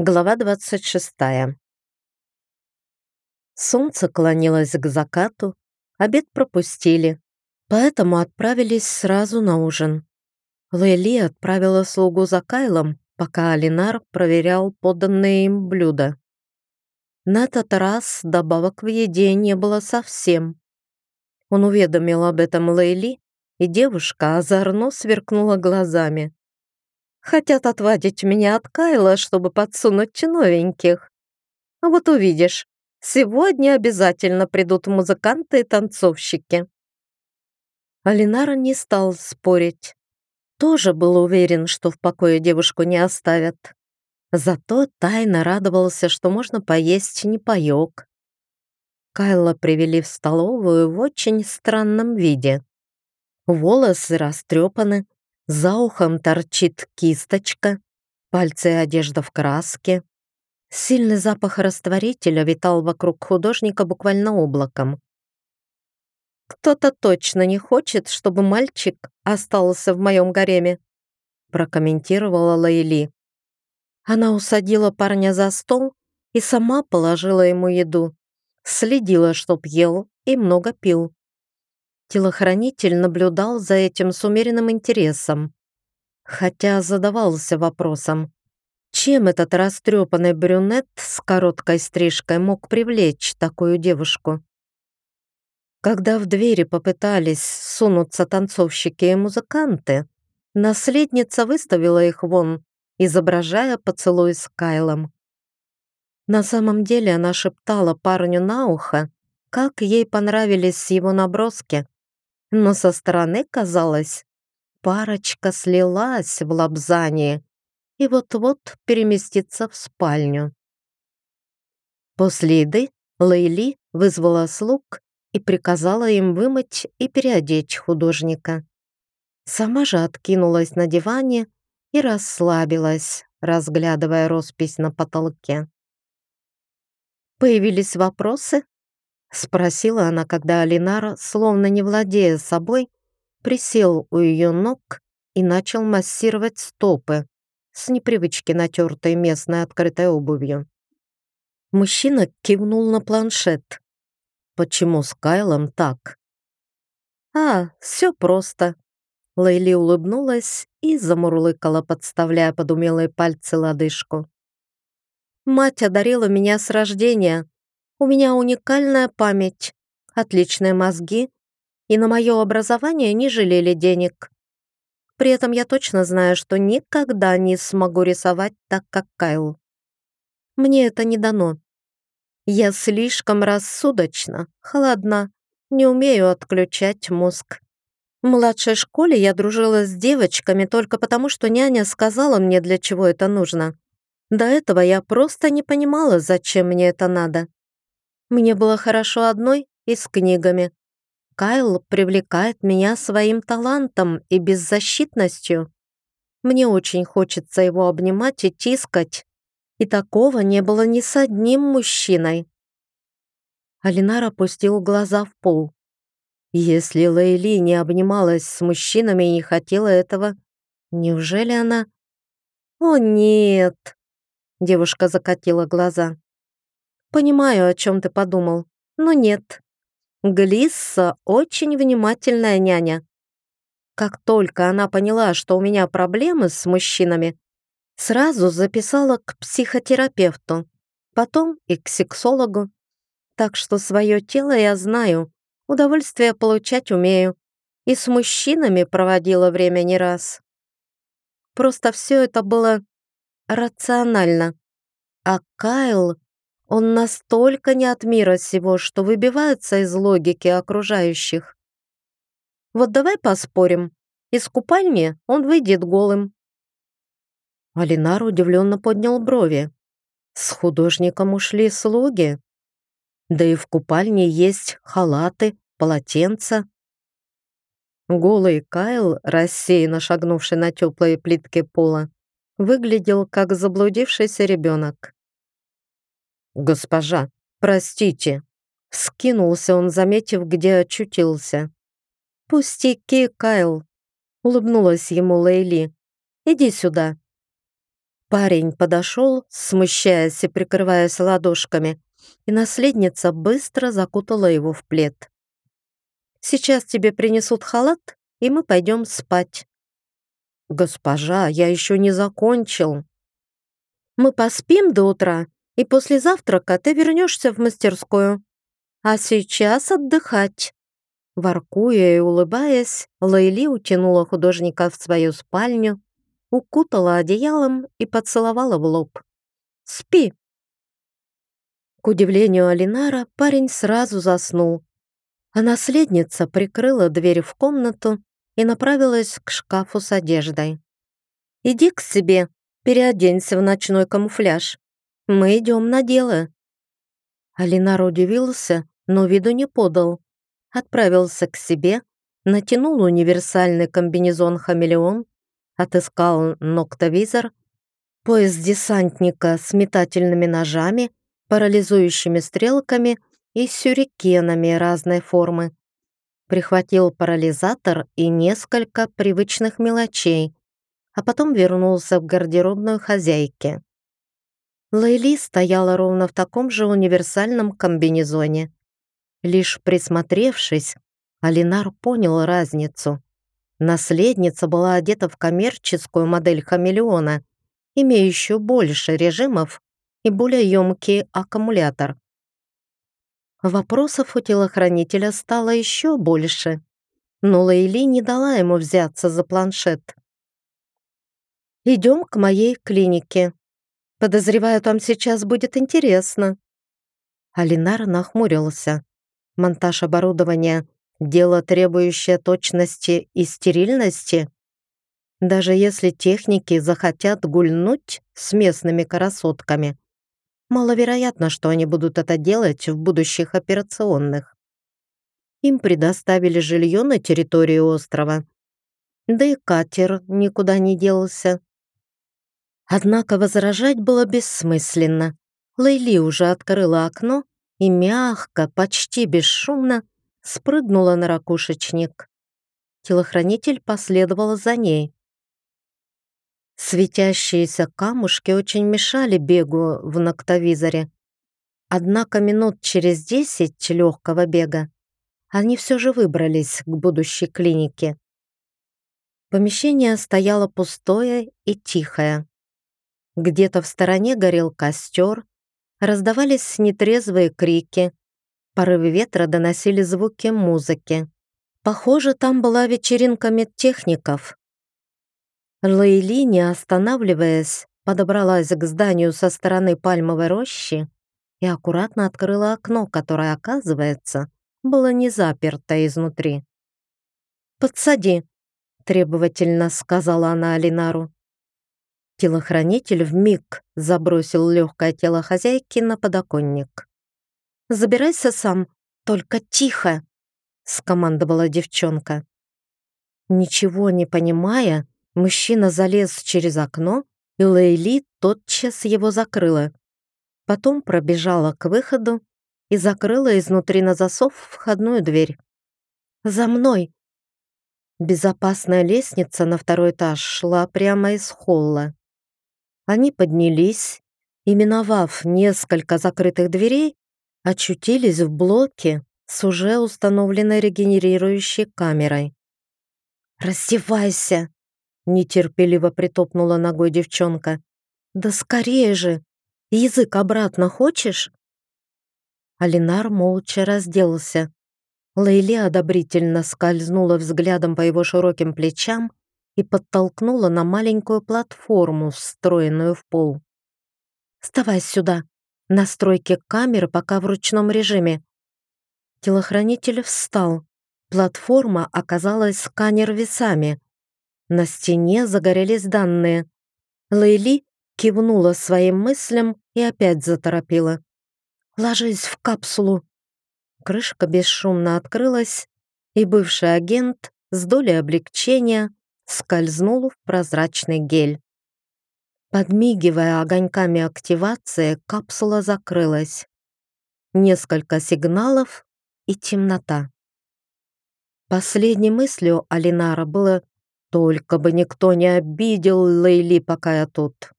Глава 26. Солнце клонилось к закату, обед пропустили, поэтому отправились сразу на ужин. Лейли отправила слугу за Кайлом, пока Алинар проверял поданные им блюда. На этот раз добавок в еде не было совсем. Он уведомил об этом Лейли, и девушка озорно сверкнула глазами. Хотят отвадить меня от Кайла, чтобы подсунуть новеньких. А вот увидишь, сегодня обязательно придут музыканты и танцовщики. Алинара не стал спорить. Тоже был уверен, что в покое девушку не оставят. Зато тайно радовался, что можно поесть не паёк. Кайла привели в столовую в очень странном виде. Волосы растрепаны, за ухом торчит кисточка, пальцы и одежда в краске. Сильный запах растворителя витал вокруг художника буквально облаком. «Кто-то точно не хочет, чтобы мальчик остался в моем гареме», прокомментировала Лейли. Она усадила парня за стол и сама положила ему еду. Следила, чтоб ел и много пил. Телохранитель наблюдал за этим с умеренным интересом, хотя задавался вопросом, чем этот растрепанный брюнет с короткой стрижкой мог привлечь такую девушку. Когда в двери попытались сунуться танцовщики и музыканты, наследница выставила их вон, изображая поцелуй с Кайлом. На самом деле она шептала парню на ухо, как ей понравились его наброски, но со стороны казалось, парочка слилась в лапзании и вот-вот переместится в спальню. После еды Лейли вызвала слуг и приказала им вымыть и переодеть художника. Сама же откинулась на диване и расслабилась, разглядывая роспись на потолке. Появились вопросы Спросила она, когда Алинара, словно не владея собой, присел у ее ног и начал массировать стопы, с непривычки натертой местной открытой обувью. Мужчина кивнул на планшет. Почему с Кайлом так? А, все просто. Лейли улыбнулась и замурлыкала, подставляя под умелые пальцы лодыжку. Мать одарила меня с рождения, у меня уникальная память, отличные мозги, и на мое образование не жалели денег. При этом я точно знаю, что никогда не смогу рисовать так, как Кайл. Мне это не дано. Я слишком рассудочна, холодна, не умею отключать мозг. В младшей школе я дружила с девочками только потому, что няня сказала мне, для чего это нужно. До этого я просто не понимала, зачем мне это надо. Мне было хорошо одной и с книгами. Кайл привлекает меня своим талантом и беззащитностью. Мне очень хочется его обнимать и тискать. И такого не было ни с одним мужчиной. Алинар опустил глаза в пол. Если Лейли не обнималась с мужчинами и не хотела этого, неужели она... «О, нет!» Девушка закатила глаза. Понимаю, о чем ты подумал, но нет. Глисса очень внимательная няня. Как только она поняла, что у меня проблемы с мужчинами, сразу записала к психотерапевту, потом и к сексологу. Так что свое тело я знаю, удовольствие получать умею. И с мужчинами проводила время не раз. Просто все это было рационально. А Кайл он настолько не от мира сего, что выбивается из логики окружающих. Вот давай поспорим. Из купальни он выйдет голым. Алинар удивленно поднял брови. С художником ушли слуги. Да и в купальне есть халаты, полотенца. Голый Кайл, рассеянно шагнувший на теплые плитки пола, выглядел как заблудившийся ребенок. «Госпожа, простите!» Скинулся он, заметив, где очутился. «Пустяки, Кайл!» Улыбнулась ему Лейли. «Иди сюда!» Парень подошел, смущаясь и прикрываясь ладошками, и наследница быстро закутала его в плед. «Сейчас тебе принесут халат, и мы пойдем спать». «Госпожа, я еще не закончил». «Мы поспим до утра, и после завтрака ты вернешься в мастерскую. А сейчас отдыхать». Воркуя и улыбаясь, Лейли утянула художника в свою спальню, укутала одеялом и поцеловала в лоб. «Спи!» К удивлению Алинара, парень сразу заснул, а наследница прикрыла дверь в комнату и направилась к шкафу с одеждой. «Иди к себе, переоденься в ночной камуфляж. Мы идем на дело». Алинар удивился, но виду не подал. Отправился к себе, натянул универсальный комбинезон-хамелеон, отыскал ноктовизор, пояс десантника с метательными ножами, парализующими стрелками и сюрикенами разной формы прихватил парализатор и несколько привычных мелочей, а потом вернулся в гардеробную хозяйки. Лейли стояла ровно в таком же универсальном комбинезоне. Лишь присмотревшись, Алинар понял разницу. Наследница была одета в коммерческую модель хамелеона, имеющую больше режимов и более емкий аккумулятор. Вопросов у телохранителя стало еще больше, но Лейли не дала ему взяться за планшет. «Идем к моей клинике. Подозреваю, там сейчас будет интересно». Алинар нахмурился. Монтаж оборудования — дело, требующее точности и стерильности. Даже если техники захотят гульнуть с местными красотками, Маловероятно, что они будут это делать в будущих операционных. Им предоставили жилье на территории острова. Да и катер никуда не делся. Однако возражать было бессмысленно. Лейли уже открыла окно и мягко, почти бесшумно спрыгнула на ракушечник. Телохранитель последовала за ней. Светящиеся камушки очень мешали бегу в ноктовизоре. Однако минут через десять легкого бега они все же выбрались к будущей клинике. Помещение стояло пустое и тихое. Где-то в стороне горел костер, раздавались нетрезвые крики, порывы ветра доносили звуки музыки. Похоже, там была вечеринка медтехников. Лейли, не останавливаясь, подобралась к зданию со стороны пальмовой рощи и аккуратно открыла окно, которое, оказывается, было не заперто изнутри. «Подсади», — требовательно сказала она Алинару. Телохранитель вмиг забросил легкое тело хозяйки на подоконник. «Забирайся сам, только тихо», — скомандовала девчонка. Ничего не понимая, Мужчина залез через окно, и Лейли тотчас его закрыла. Потом пробежала к выходу и закрыла изнутри на засов входную дверь. «За мной!» Безопасная лестница на второй этаж шла прямо из холла. Они поднялись и, миновав несколько закрытых дверей, очутились в блоке с уже установленной регенерирующей камерой. «Раздевайся!» Нетерпеливо притопнула ногой девчонка. «Да скорее же! Язык обратно хочешь?» Алинар молча разделся. Лейли одобрительно скользнула взглядом по его широким плечам и подтолкнула на маленькую платформу, встроенную в пол. «Вставай сюда! Настройки камеры пока в ручном режиме». Телохранитель встал. Платформа оказалась сканер-весами. На стене загорелись данные. Лейли кивнула своим мыслям и опять заторопила. «Ложись в капсулу!» Крышка бесшумно открылась, и бывший агент с долей облегчения скользнул в прозрачный гель. Подмигивая огоньками активации, капсула закрылась. Несколько сигналов и темнота. Последней мыслью Алинара было только бы никто не обидел Лейли, пока я тут.